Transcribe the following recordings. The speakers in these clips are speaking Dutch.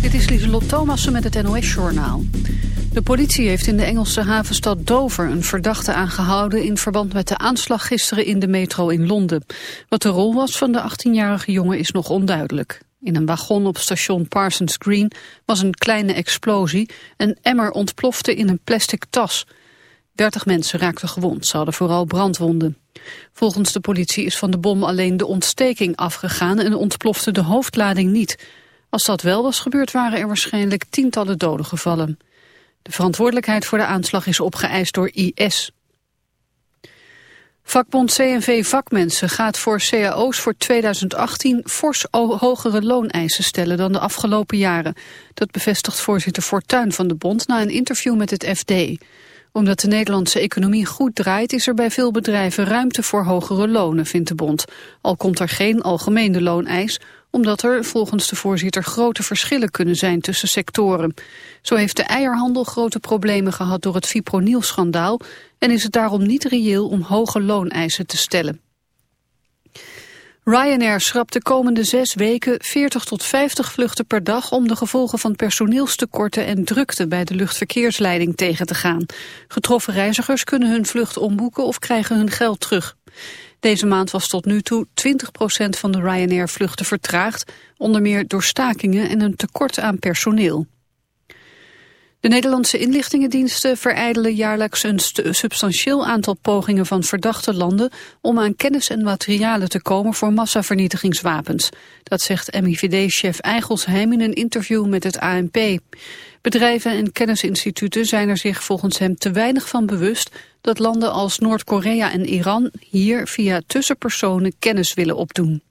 Dit is Lieselot Thomassen met het NOS-journaal. De politie heeft in de Engelse havenstad Dover een verdachte aangehouden... in verband met de aanslag gisteren in de metro in Londen. Wat de rol was van de 18-jarige jongen is nog onduidelijk. In een wagon op station Parsons Green was een kleine explosie. Een emmer ontplofte in een plastic tas. 30 mensen raakten gewond, ze hadden vooral brandwonden. Volgens de politie is van de bom alleen de ontsteking afgegaan... en ontplofte de hoofdlading niet... Als dat wel was gebeurd waren er waarschijnlijk tientallen doden gevallen. De verantwoordelijkheid voor de aanslag is opgeëist door IS. Vakbond CNV Vakmensen gaat voor cao's voor 2018 fors hogere looneisen stellen dan de afgelopen jaren. Dat bevestigt voorzitter Fortuyn van de bond na een interview met het FD. Omdat de Nederlandse economie goed draait is er bij veel bedrijven ruimte voor hogere lonen, vindt de bond. Al komt er geen algemene looneis, omdat er volgens de voorzitter grote verschillen kunnen zijn tussen sectoren. Zo heeft de eierhandel grote problemen gehad door het fipronil-schandaal en is het daarom niet reëel om hoge looneisen te stellen. Ryanair schrapt de komende zes weken 40 tot 50 vluchten per dag om de gevolgen van personeelstekorten en drukte bij de luchtverkeersleiding tegen te gaan. Getroffen reizigers kunnen hun vlucht omboeken of krijgen hun geld terug. Deze maand was tot nu toe 20% van de Ryanair-vluchten vertraagd, onder meer door stakingen en een tekort aan personeel. De Nederlandse inlichtingendiensten verijdelen jaarlijks een substantieel aantal pogingen van verdachte landen om aan kennis en materialen te komen voor massavernietigingswapens. Dat zegt MIVD-chef Eigelsheim in een interview met het ANP. Bedrijven en kennisinstituten zijn er zich volgens hem te weinig van bewust dat landen als Noord-Korea en Iran hier via tussenpersonen kennis willen opdoen.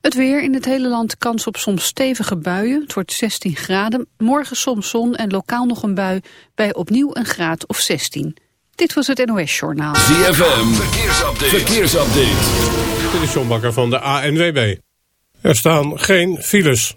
Het weer in het hele land kans op soms stevige buien. Het wordt 16 graden. Morgen soms zon en lokaal nog een bui bij opnieuw een graad of 16. Dit was het NOS Journaal. ZFM, verkeersupdate. verkeersupdate. Dit is John Bakker van de ANWB. Er staan geen files.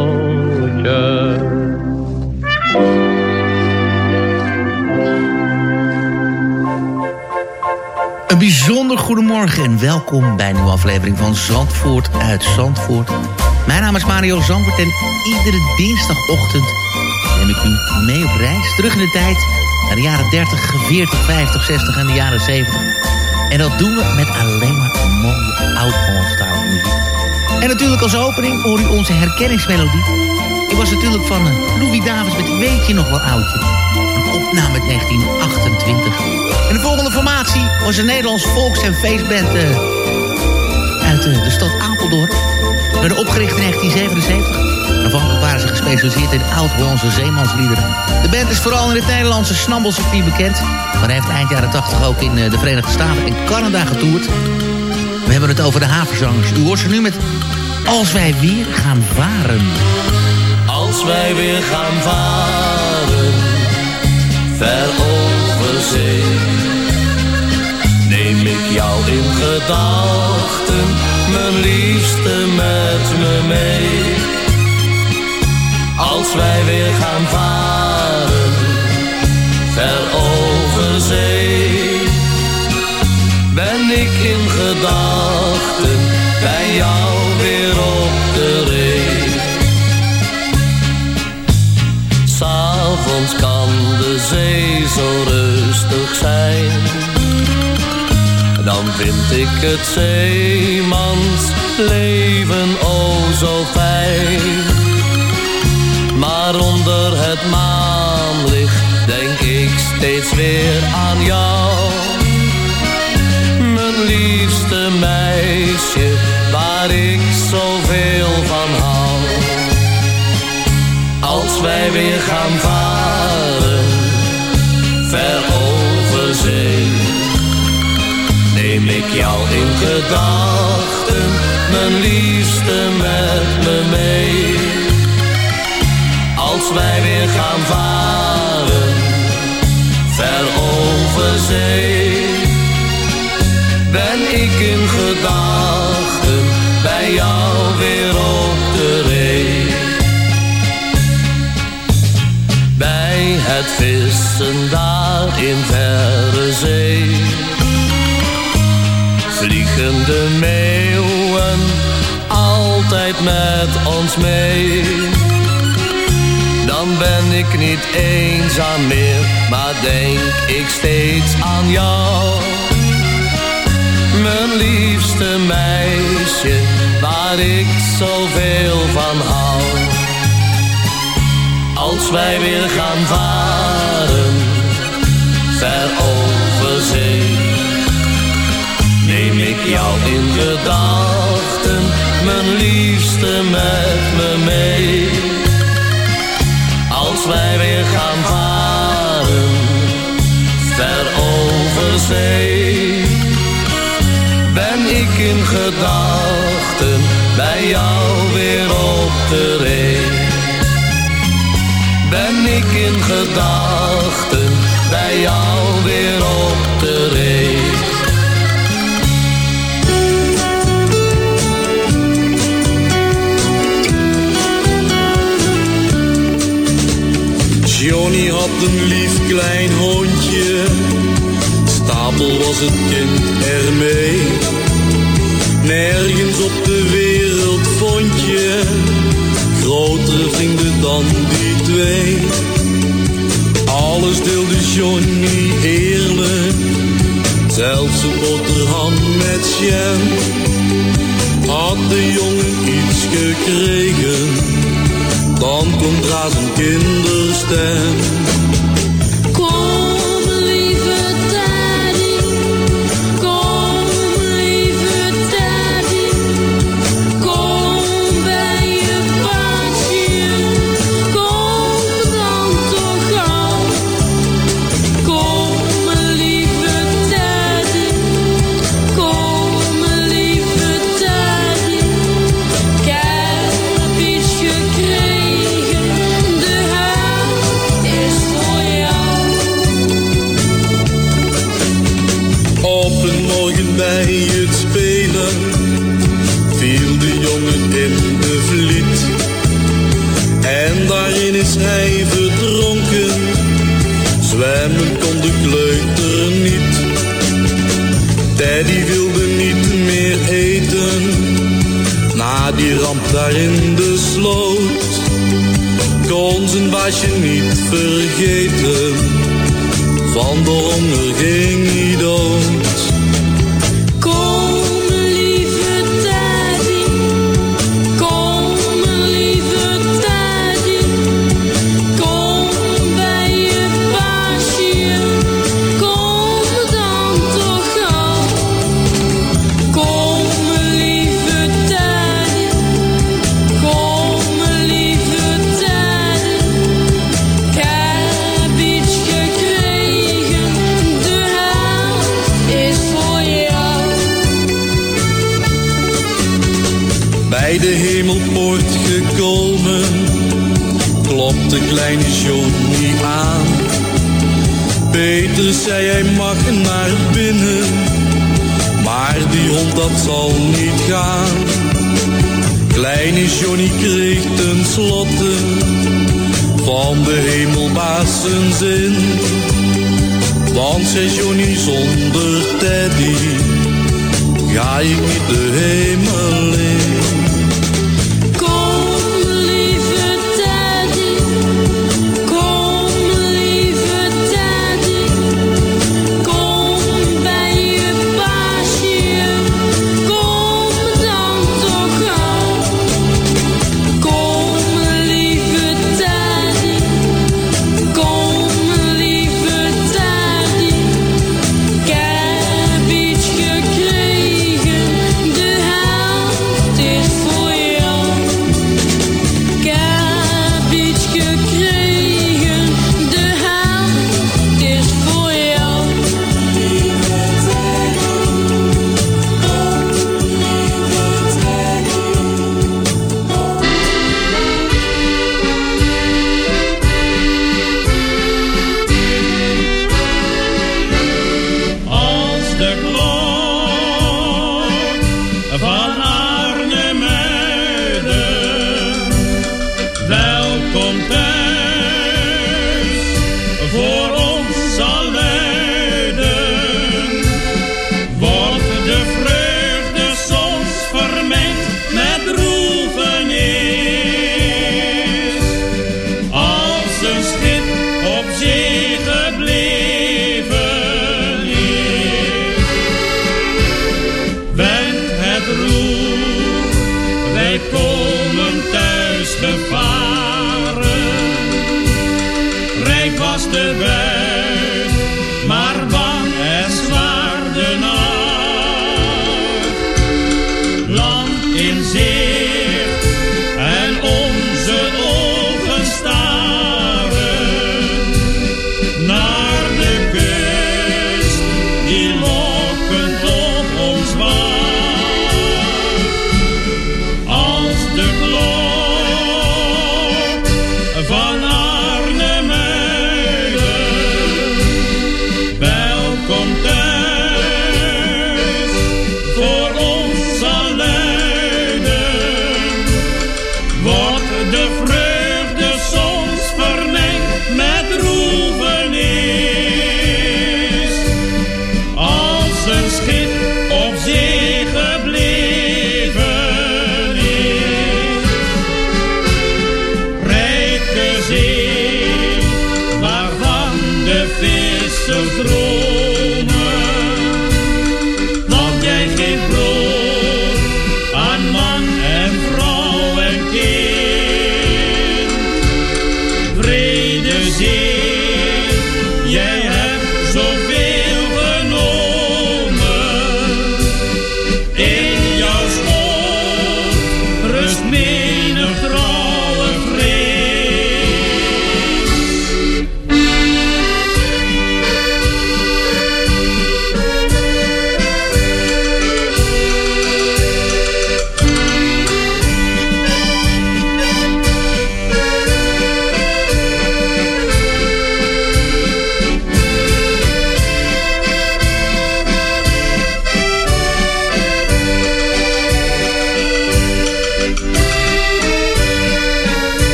Een bijzonder goedemorgen en welkom bij een nieuwe aflevering van Zandvoort uit Zandvoort. Mijn naam is Mario Zandvoort en iedere dinsdagochtend neem ik u mee op reis terug in de tijd naar de jaren 30, 40, 50, 60 en de jaren 70. En dat doen we met alleen maar mooie oud-Hollandstalige muziek. En natuurlijk als opening hoor u onze herkenningsmelodie. Ik was natuurlijk van eh, Louis Davids met Weet je nog wel oudje? Een opname uit 1928. En de volgende formatie was een Nederlands volks- en feestband eh, uit eh, de stad Apeldoorn. Werden opgericht in 1977. Aanvankelijk waren ze gespecialiseerd in oud-Hollandse zeemansliederen. De band is vooral in het Nederlandse snabbelcircuit bekend... maar heeft eind jaren 80 ook in eh, de Verenigde Staten en Canada getoerd. We hebben het over de havenzangers. U hoort ze nu met Als wij weer gaan varen. Als wij weer gaan varen, ver over zee, Neem ik jou in gedachten, mijn liefste met me mee. Als wij weer gaan varen, ver over zee. Ben ik in gedachten, bij jou weer op de ree. S'avonds kan de zee zo rustig zijn Vind ik het zeemans leven oh zo fijn. Maar onder het maanlicht denk ik steeds weer aan jou. Mijn liefste meisje, waar ik zoveel van hou. Als wij weer gaan varen, Neem ik jou in gedachten, mijn liefste met me mee. Als wij weer gaan varen, ver over zee. Ben ik in gedachten, bij jou weer op de ree. Bij het vissen daar in verre zee. Vliegen de meeuwen altijd met ons mee. Dan ben ik niet eenzaam meer, maar denk ik steeds aan jou. Mijn liefste meisje, waar ik zoveel van hou. Als wij weer gaan varen, ver ik jou in gedachten, mijn liefste met me mee. Als wij weer gaan varen, ver over zee. Ben ik in gedachten, bij jou weer op de ree. Ben ik in gedachten, bij jou Johnny had een lief klein hondje, Stapel was het kind ermee. Nergens op de wereld vond je grotere vrienden dan die twee. Alles deelde Johnny eerlijk, zelfs een boterham met jam. Had de jongen iets gekregen, dan komt zijn kinderstem.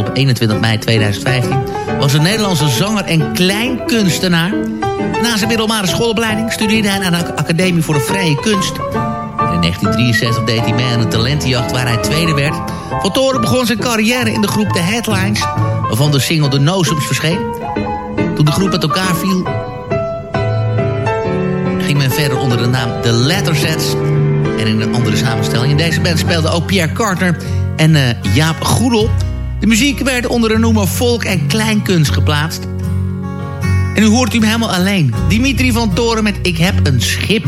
Op 21 mei 2015 was een Nederlandse zanger en kleinkunstenaar. Na zijn middelbare schoolopleiding studeerde hij aan de Academie voor de Vrije Kunst. In 1963 deed hij mee aan een talentenjacht waar hij tweede werd. Van Toren begon zijn carrière in de groep The Headlines, waarvan de single The Nozems verscheen. Toen de groep met elkaar viel, ging men verder onder de naam The Lettersets en in een andere samenstelling. In deze band speelden ook Pierre Carter en eh, Jaap Goedel. De muziek werd onder de noemer folk en kleinkunst geplaatst. En nu hoort u hem helemaal alleen. Dimitri van Toren met Ik heb een schip.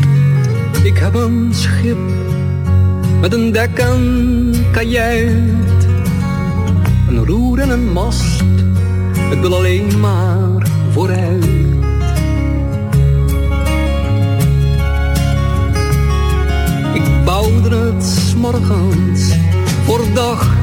Ik heb een schip met een dek en kajuit. Een roer en een mast, het wil alleen maar vooruit. Ik bouwde het 's morgens voor dag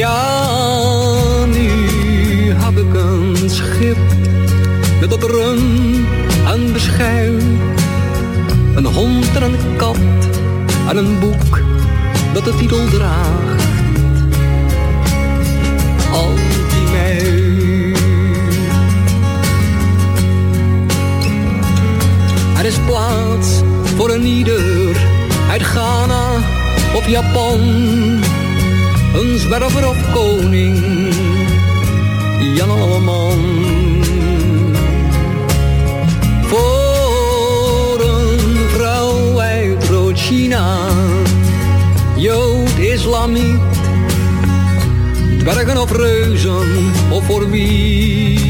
Ja, nu heb ik een schip met op run en beschuit. Een hond en een kat en een boek dat de titel draagt. Altimeu. Er is plaats voor een ieder uit Ghana of Japan. Een zwerver of koning, Jan Alleman. Voor een vrouw uit Rood-China, Jood, Islamiet. Dwergen of reuzen, of voor wie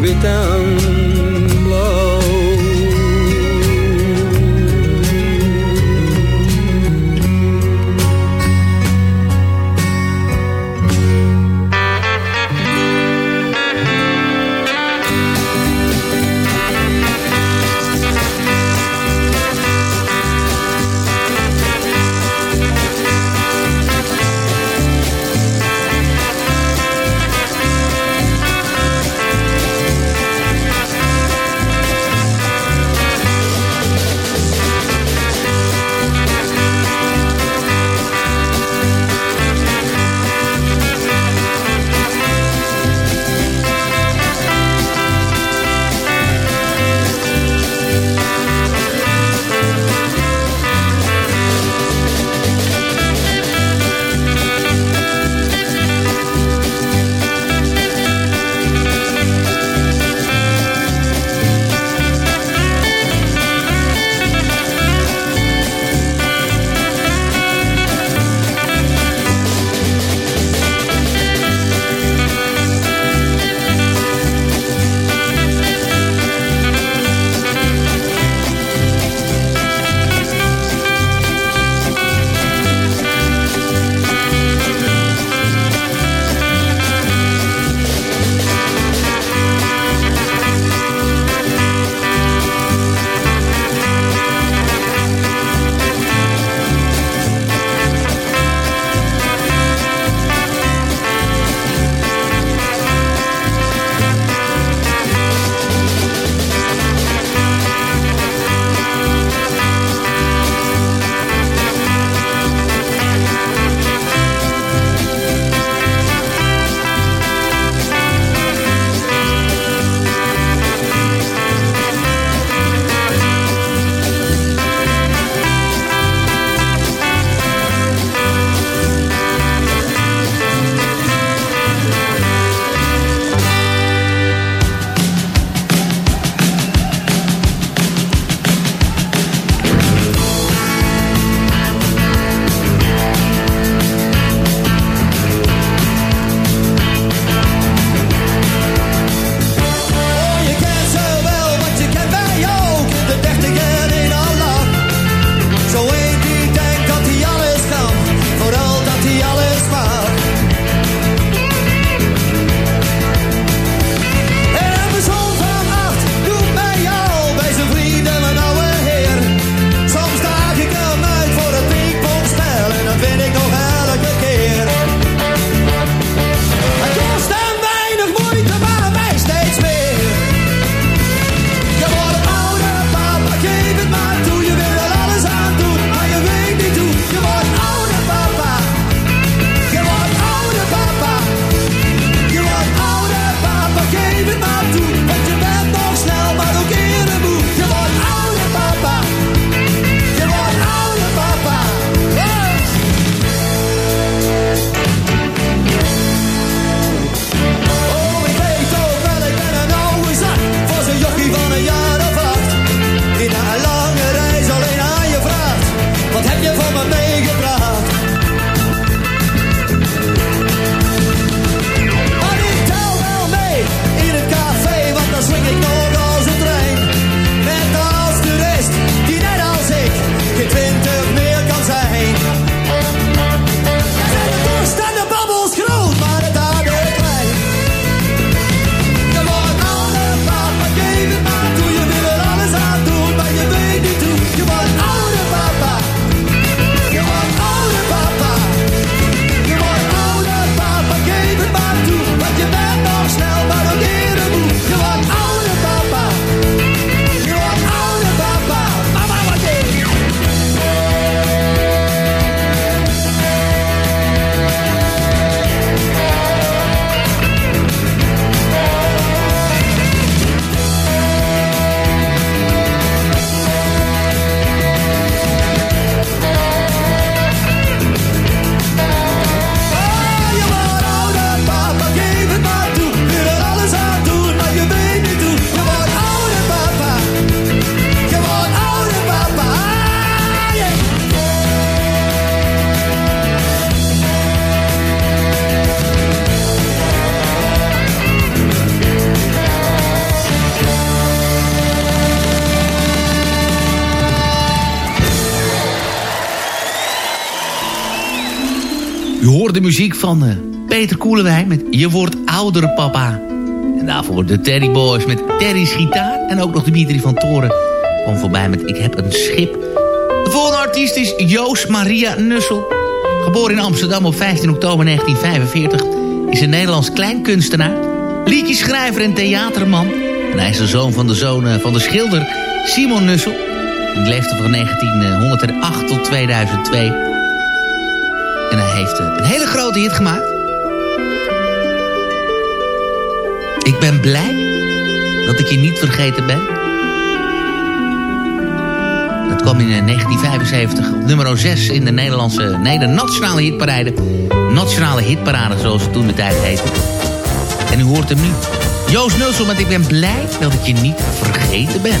Wit muziek van uh, Peter Koelewijn met Je wordt ouder papa. En daarvoor de Terry Boys met Terry's gitaar. En ook nog Dimitri van Toren kwam voorbij met Ik heb een schip. De volgende artiest is Joost Maria Nussel. Geboren in Amsterdam op 15 oktober 1945. Is een Nederlands kleinkunstenaar. Liedjeschrijver en theaterman. En hij is de zoon van de zoon eh, van de schilder Simon Nussel. Hij leefde van 1908 tot 2002. Heeft eh, een hele grote hit gemaakt. Ik ben blij dat ik je niet vergeten ben. Dat kwam in 1975 op nummer 6 in de Nederlandse, nee, de nationale hitparade. Nationale hitparade, zoals het toen de tijd heette. En u hoort hem nu. Joost Nussel met Ik ben blij dat ik je niet vergeten ben.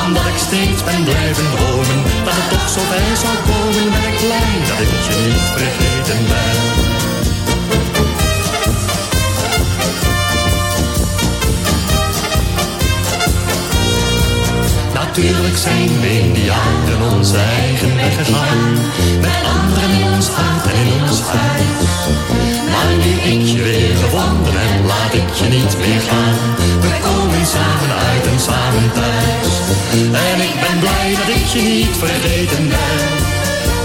Omdat ik steeds ben blijven dromen. Dat het toch zo bij zou komen. Ben blij dat ik je niet vergeten ben. Natuurlijk zijn we in die jaren onze eigen weg gegaan. Met anderen in ons hart en in ons huis. Maar nu ik je weer gevonden heb, laat ik je niet meer gaan. Komen samen uit en samen thuis. En ik ben blij dat ik je niet vergeten ben.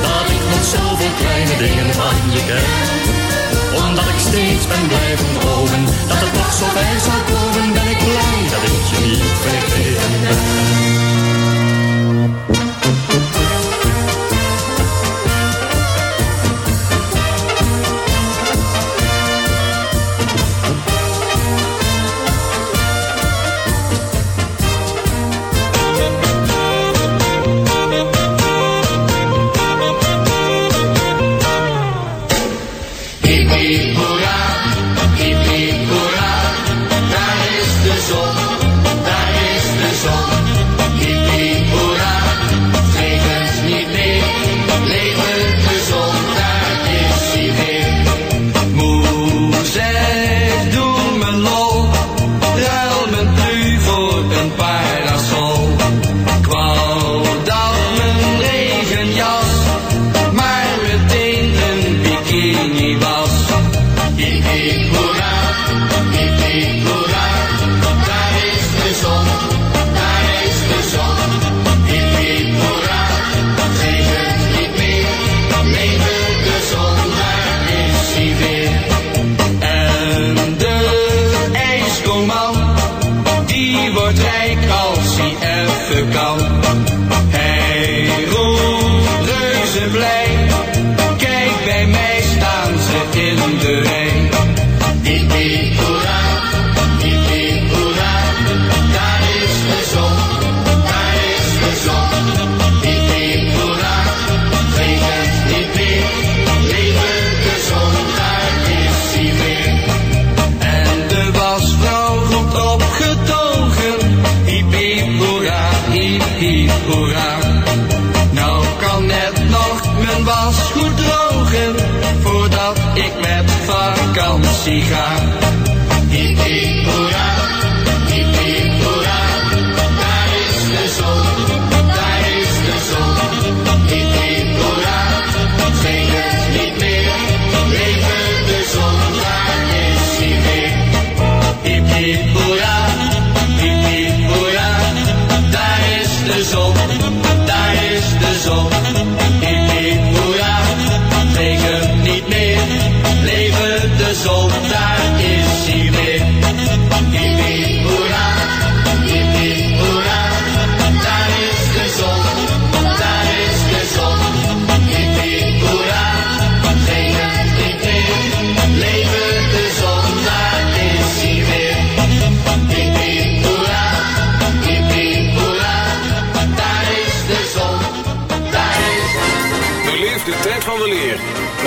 Dat ik nog zoveel kleine dingen van je ken. Omdat ik steeds ben blijven dromen, dat het toch zo bij zou komen, ben ik blij dat ik je niet vergeten ben.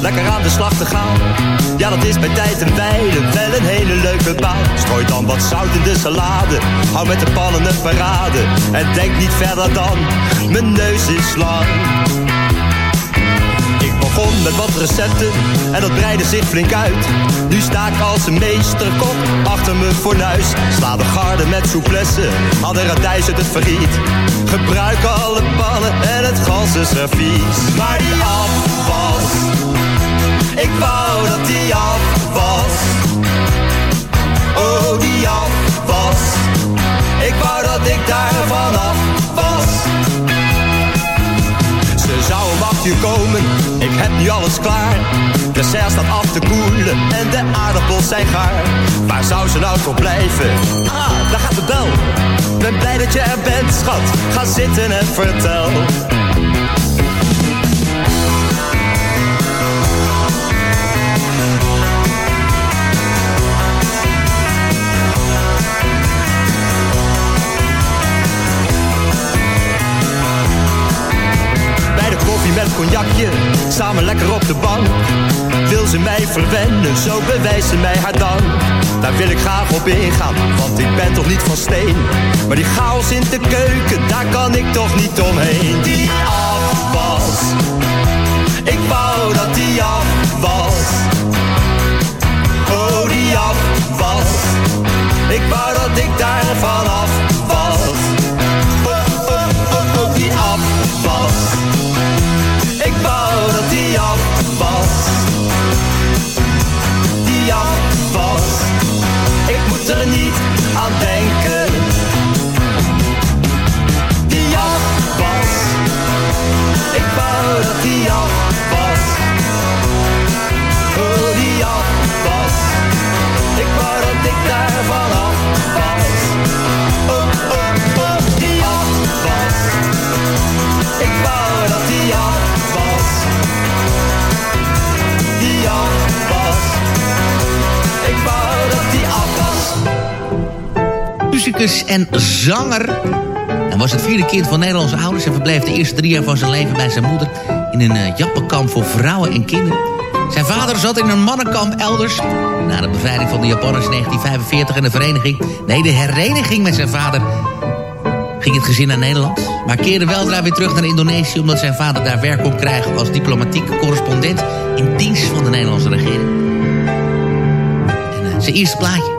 lekker aan de slag te gaan. Ja, dat is bij tijd en wijle wel een hele leuke baan. Strooi dan wat zout in de salade, hou met de pannen een parade. En denk niet verder dan, mijn neus is lang. Met wat recepten en dat breidde zich flink uit. Nu sta ik als een meesterkok achter mijn fornuis. Sla de garde met souplesse, de radijs uit het verriet. Gebruik alle pannen en het ganse servies. Maar die af was, ik wou dat die af was. Oh, die af was, ik wou dat ik daar vanaf was. Zou om acht komen, ik heb nu alles klaar. De serre staat af te koelen en de aardappels zijn gaar. Waar zou ze nou voor blijven? Ah, daar gaat de bel. Ben blij dat je er bent, schat. Ga zitten en vertel. Samen lekker op de bank. Wil ze mij verwennen, zo bewijst ze mij haar dank. Daar wil ik graag op ingaan, want ik ben toch niet van steen. Maar die chaos in de keuken, daar kan ik toch niet omheen. Die af was, ik wou dat die af was. Oh, die af was, ik wou dat ik daar vanaf En zanger. En was het vierde kind van Nederlandse ouders... en verbleef de eerste drie jaar van zijn leven bij zijn moeder... in een uh, jappenkamp voor vrouwen en kinderen. Zijn vader zat in een mannenkamp elders. Na de bevrijding van de Japanners in 1945 en de vereniging... nee, de hereniging met zijn vader... ging het gezin naar Nederland. Maar keerde weldra weer terug naar Indonesië... omdat zijn vader daar werk kon krijgen als diplomatiek correspondent... in dienst van de Nederlandse regering. En uh, zijn eerste plaatje.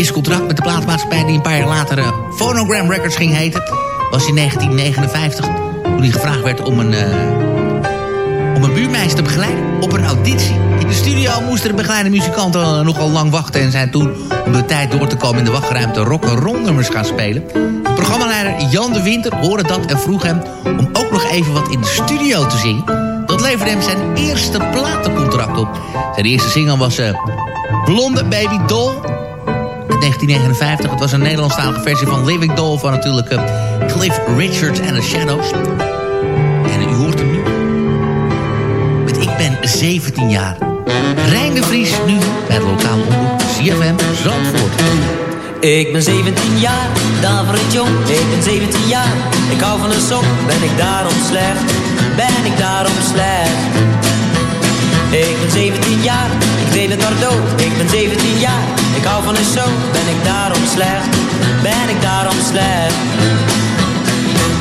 Eerste contract met de plaatmaatschappij... die een paar jaar later uh, Phonogram Records ging heten... was in 1959... toen hij gevraagd werd om een... Uh, om een buurmeisje te begeleiden op een auditie. In de studio moesten de begeleide muzikanten nogal lang wachten... en zijn toen om de tijd door te komen in de wachtruimte rock'n'roll nummers gaan spelen. De programmaleider Jan de Winter hoorde dat en vroeg hem... om ook nog even wat in de studio te zingen. Dat leverde hem zijn eerste platencontract op. Zijn eerste single was Blonde Baby Doll... 1959. Het was een Nederlandstalige versie van Living Doll... van natuurlijk uh, Cliff Richards en The Shadows. En u hoort hem nu. Met Ik ben 17 jaar. Rijn de Vries nu bij de lokale omroep CFM Zandvoort. Ik ben 17 jaar, daarvoor het jong. Ik ben 17 jaar, ik hou van een sok. Ben ik daarom slecht? Ben ik daarom slecht? Ik ben 17 jaar, ik weet het maar dood. Ik ben 17 jaar, ik hou van een show. Ben ik daarom slecht? Ben ik daarom slecht?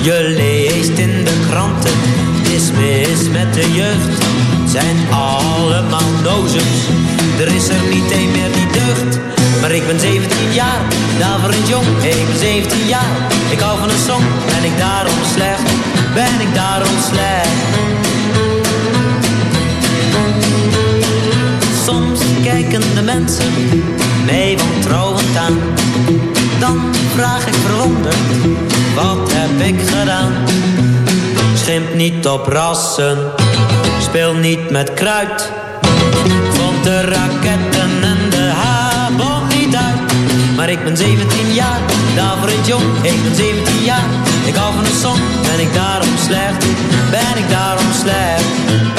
Je leest in de kranten, is mis met de jeugd. Zijn allemaal nozems, er is er niet een meer die deugt. Maar ik ben 17 jaar, daarvoor een jong. Ik ben 17 jaar, ik hou van een song. Ben ik daarom slecht? Ben ik daarom slecht? Soms kijken de mensen mij wantrouwend aan. Dan vraag ik verwonderd, wat heb ik gedaan? Schimp niet op rassen, speel niet met kruid. Vond de raketten en de habon niet uit. Maar ik ben 17 jaar, daarvoor het jong. Ik ben 17 jaar, ik hou van een song. Ben ik daarom slecht? Ben ik daarom slecht?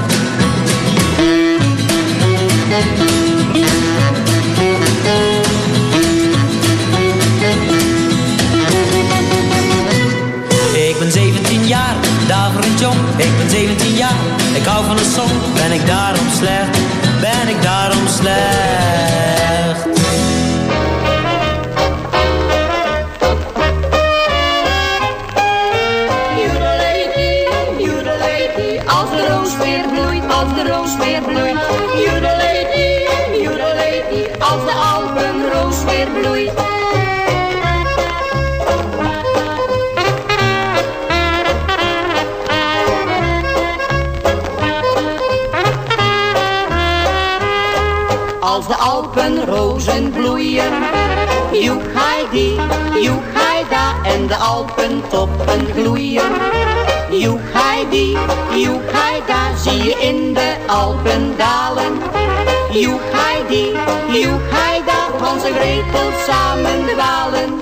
Ik ben 17 jaar, een jong. Ik ben 17 jaar, ik hou van een song. Ben ik daarom slecht? Ben ik daarom slecht? Als de alpenrozen bloeien, joek die, joek da en de alpentoppen gloeien. Joek die, joek da, zie je in de Alpen dalen. Joek die, joek da, Hans en Gretel samen dwalen.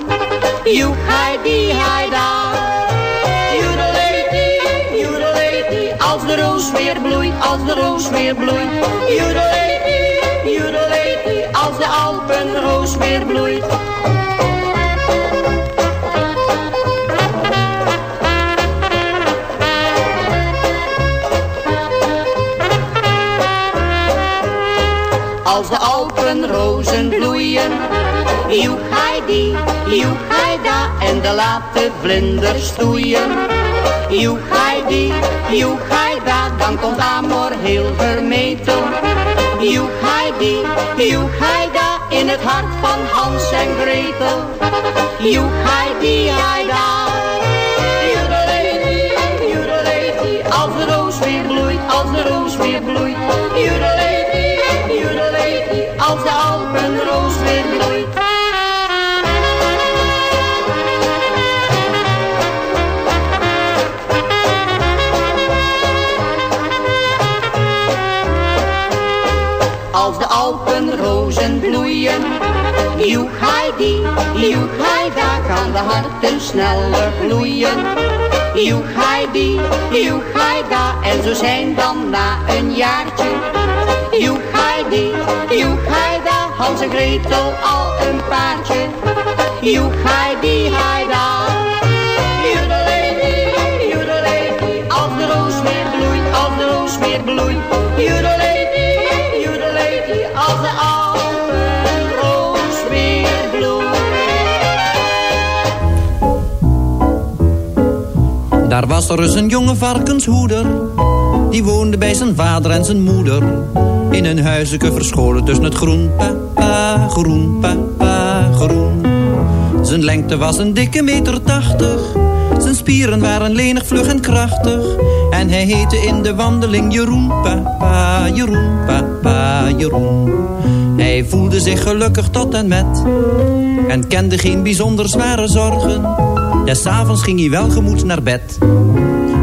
Joek die, da. Joedelady, joedelady, als de roos weer bloeit, als de roos weer bloeit. Als de Alpenroos weer bloeit. Als de alpenrozen bloeien, joek die, da en de late vlinders stoeien. Joek die, da, dan komt Amor heel vermetel. Joek die, joek da, in het hart van Hans en Gretel. Joek die, da. Joedelady, joedelady, als de roos weer bloeit, als de roos weer bloeit. Joedelady, als de alpenroos weer bloeit. als de Alpenrozen bloeien. Joeghai-die, joeghai, daar gaan de harten sneller bloeien, Joeghai-die, joeghai, daar en zo zijn dan na een jaartje. Joeghai-die, joeghai, daar Hans en Gretel al een paardje. Joeghai-die, hai, daar. Als de roos weer bloeit, als de roos weer bloeit. Daar was er eens een jonge varkenshoeder. Die woonde bij zijn vader en zijn moeder. In een huisje verscholen tussen het groen. Papa, groen, papa, groen. Zijn lengte was een dikke meter tachtig. Zijn spieren waren lenig, vlug en krachtig. En hij heette in de wandeling Jeroen, papa, Jeroen, papa, Jeroen. Hij voelde zich gelukkig tot en met. En kende geen bijzonder zware zorgen. Des avonds ging hij welgemoed naar bed.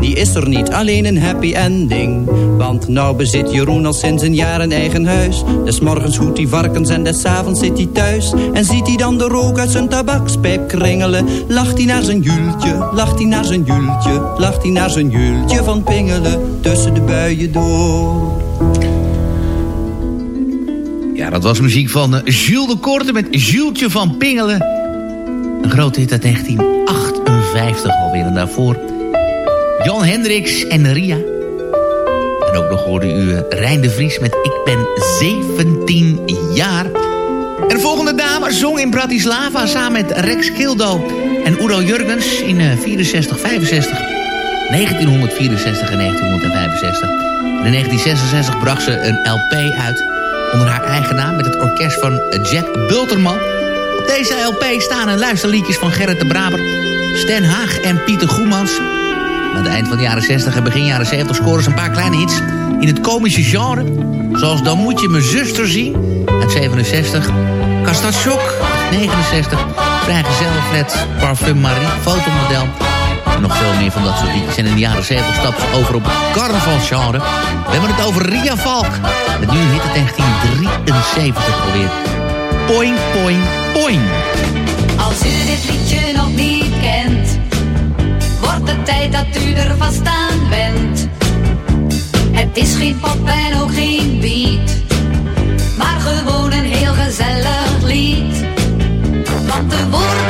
Die is er niet, alleen een happy ending. Want nou bezit Jeroen al sinds een jaar een eigen huis. Des morgens hoedt hij varkens en des avonds zit hij thuis. En ziet hij dan de rook uit zijn tabakspijp kringelen. Lacht hij naar zijn jultje, lacht hij naar zijn jultje. Lacht hij naar zijn jultje van pingelen tussen de buien door. Ja, dat was muziek van eh, Jules de Korte met Jultje van Pingelen. Een grote hit uit 1958 alweer. En daarvoor Jan Hendricks en Ria. En ook nog hoorde u eh, Rijn de Vries met Ik ben 17 jaar. En de volgende dame zong in Bratislava samen met Rex Kildo en Udo Jurgens in eh, 64, 65. 1964 en 1965. En in 1966 bracht ze een LP uit onder haar eigen naam met het orkest van Jack Bulterman. Op deze LP staan een luisterliedjes van Gerrit de Braber, Stan Haag en Pieter Goemans. Aan het eind van de jaren 60 en begin jaren 70 scoren ze een paar kleine hits in het komische genre. Zoals Dan moet je mijn zuster zien uit 67. Kastat Shock 69. Vrijgezellenflat, Parfum Marie, fotomodel. En nog veel meer van dat soort liedjes. En in de jaren 70 stappen ze over op het carnavalsgenre. We hebben het over Ria Valk. Met nu hit uit 1973 alweer. Poing, poing, poing. Als u dit liedje tijd dat u er vast aan bent. Het is geen pop en ook geen beat, maar gewoon een heel gezellig lied. Want de woorden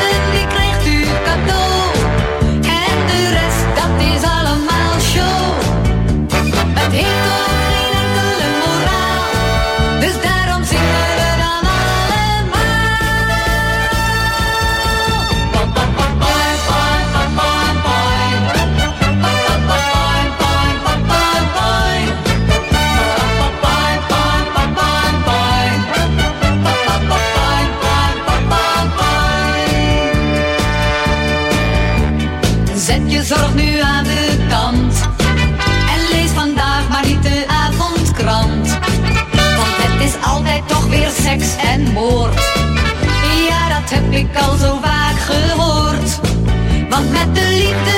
heb ik al zo vaak gehoord. Want met de liefde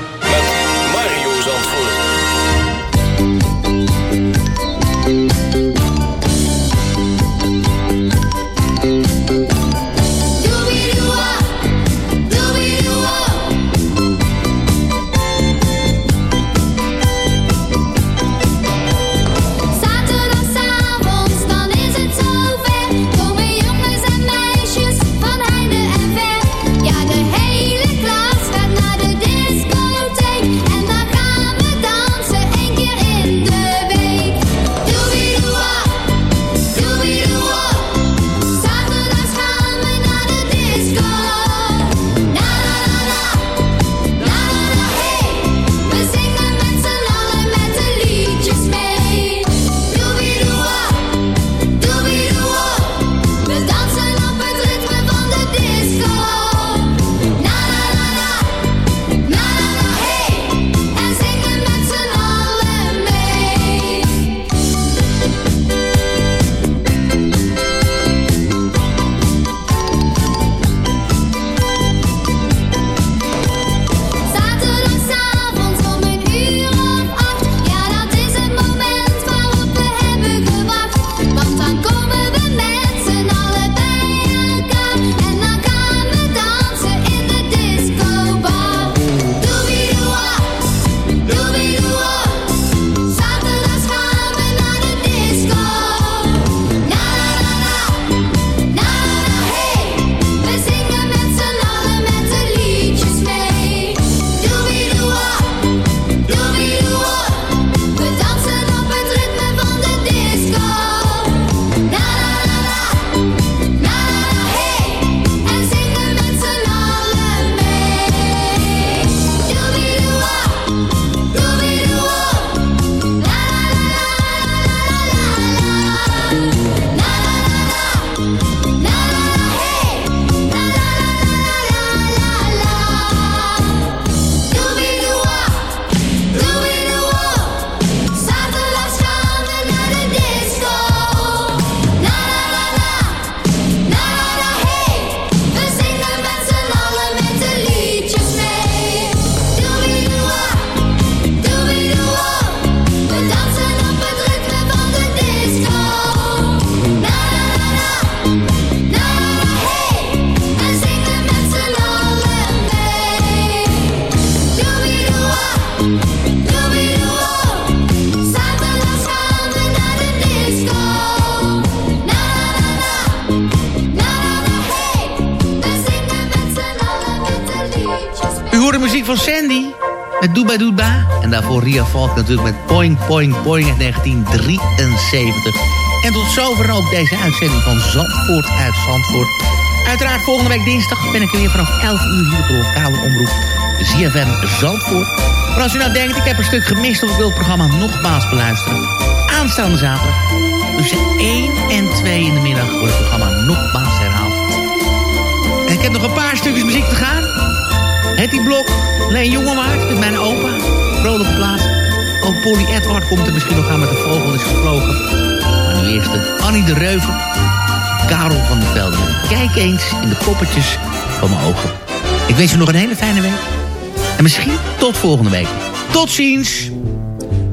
Ria Valk natuurlijk met Poing Poing Poing uit 1973. En tot zover ook deze uitzending van Zandvoort uit Zandvoort. Uiteraard volgende week dinsdag ben ik er weer vanaf 11 uur hier op de lokale omroep. ZFM Zandvoort. Maar als u nou denkt, ik heb een stuk gemist of ik wil het programma nogmaals beluisteren. Aanstaande zaterdag tussen 1 en 2 in de middag wordt het programma nogmaals herhaald. En ik heb nog een paar stukjes muziek te gaan. Hetty Blok, Leen Jongewaard met mijn opa. Vrolijke plaats. Ook Polly Edward komt er misschien nog aan met de vogel is gevlogen. Maar nu eerst de Annie de Reuver. Karel van der Velden. Kijk eens in de poppetjes van mijn ogen. Ik wens u nog een hele fijne week. En misschien tot volgende week. Tot ziens!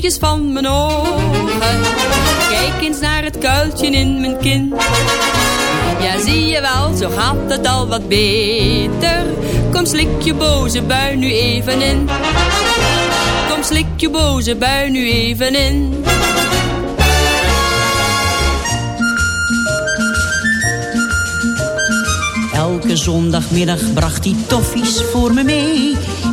Van mijn ogen. Kijk eens naar het kuiltje in mijn kin. Ja, zie je wel, zo gaat het al wat beter. Kom, slik je boze bui nu even in. Kom, slik je boze bui nu even in. Elke zondagmiddag bracht hij toffies voor me mee.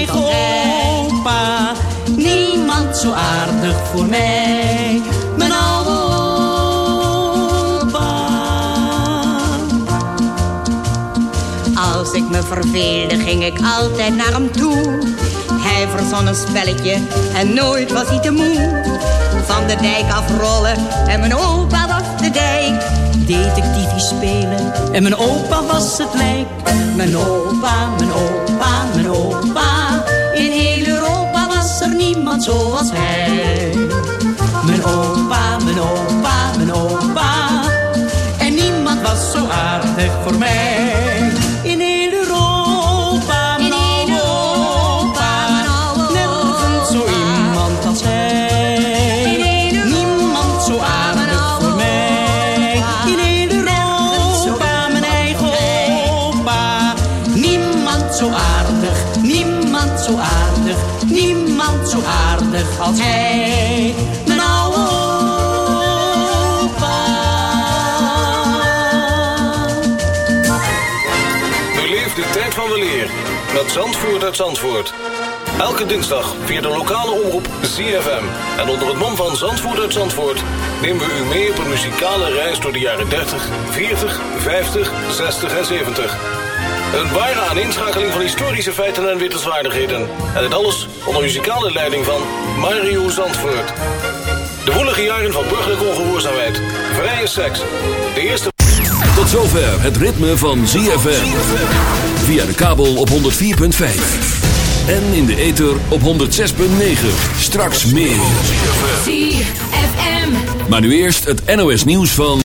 eigen opa. Niemand zo aardig voor mij. Mijn oude opa. Als ik me verveelde ging ik altijd naar hem toe. Hij verzon een spelletje en nooit was hij te moe. Van de dijk afrollen en mijn opa was de dijk. Detectiefie spelen en mijn opa was het lijk. Mijn opa, mijn opa, mijn opa. Zoals hij. Mijn opa, mijn opa, mijn opa. En niemand was zo aardig voor mij. Als hij. Mijn oude Beleef de tijd van weleer met Zandvoort uit Zandvoort. Elke dinsdag via de lokale omroep ZFM. En onder het mom van Zandvoort uit Zandvoort... nemen we u mee op een muzikale reis door de jaren 30, 40, 50, 60 en 70. Een ware aaninschakeling van historische feiten en wittelswaardigheden. En dit alles onder muzikale leiding van Mario Zandvoort. De woelige jaren van burgerlijke ongehoorzaamheid, vrije seks, de eerste... Tot zover het ritme van ZFM. Via de kabel op 104.5. En in de ether op 106.9. Straks meer. ZFM. Maar nu eerst het NOS nieuws van...